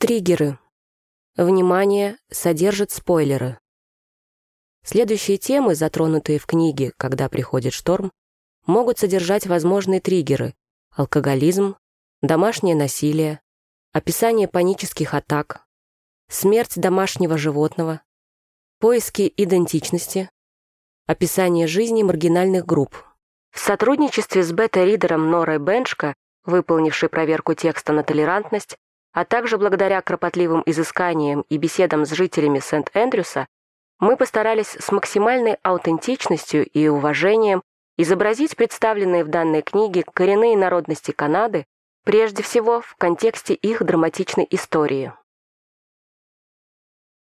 Триггеры. Внимание, содержит спойлеры. Следующие темы, затронутые в книге «Когда приходит шторм», могут содержать возможные триггеры – алкоголизм, домашнее насилие, описание панических атак, смерть домашнего животного, поиски идентичности, описание жизни маргинальных групп. В сотрудничестве с бета-ридером Норой Беншко, выполнившей проверку текста на толерантность, а также благодаря кропотливым изысканиям и беседам с жителями Сент-Эндрюса, мы постарались с максимальной аутентичностью и уважением изобразить представленные в данной книге коренные народности Канады, прежде всего в контексте их драматичной истории.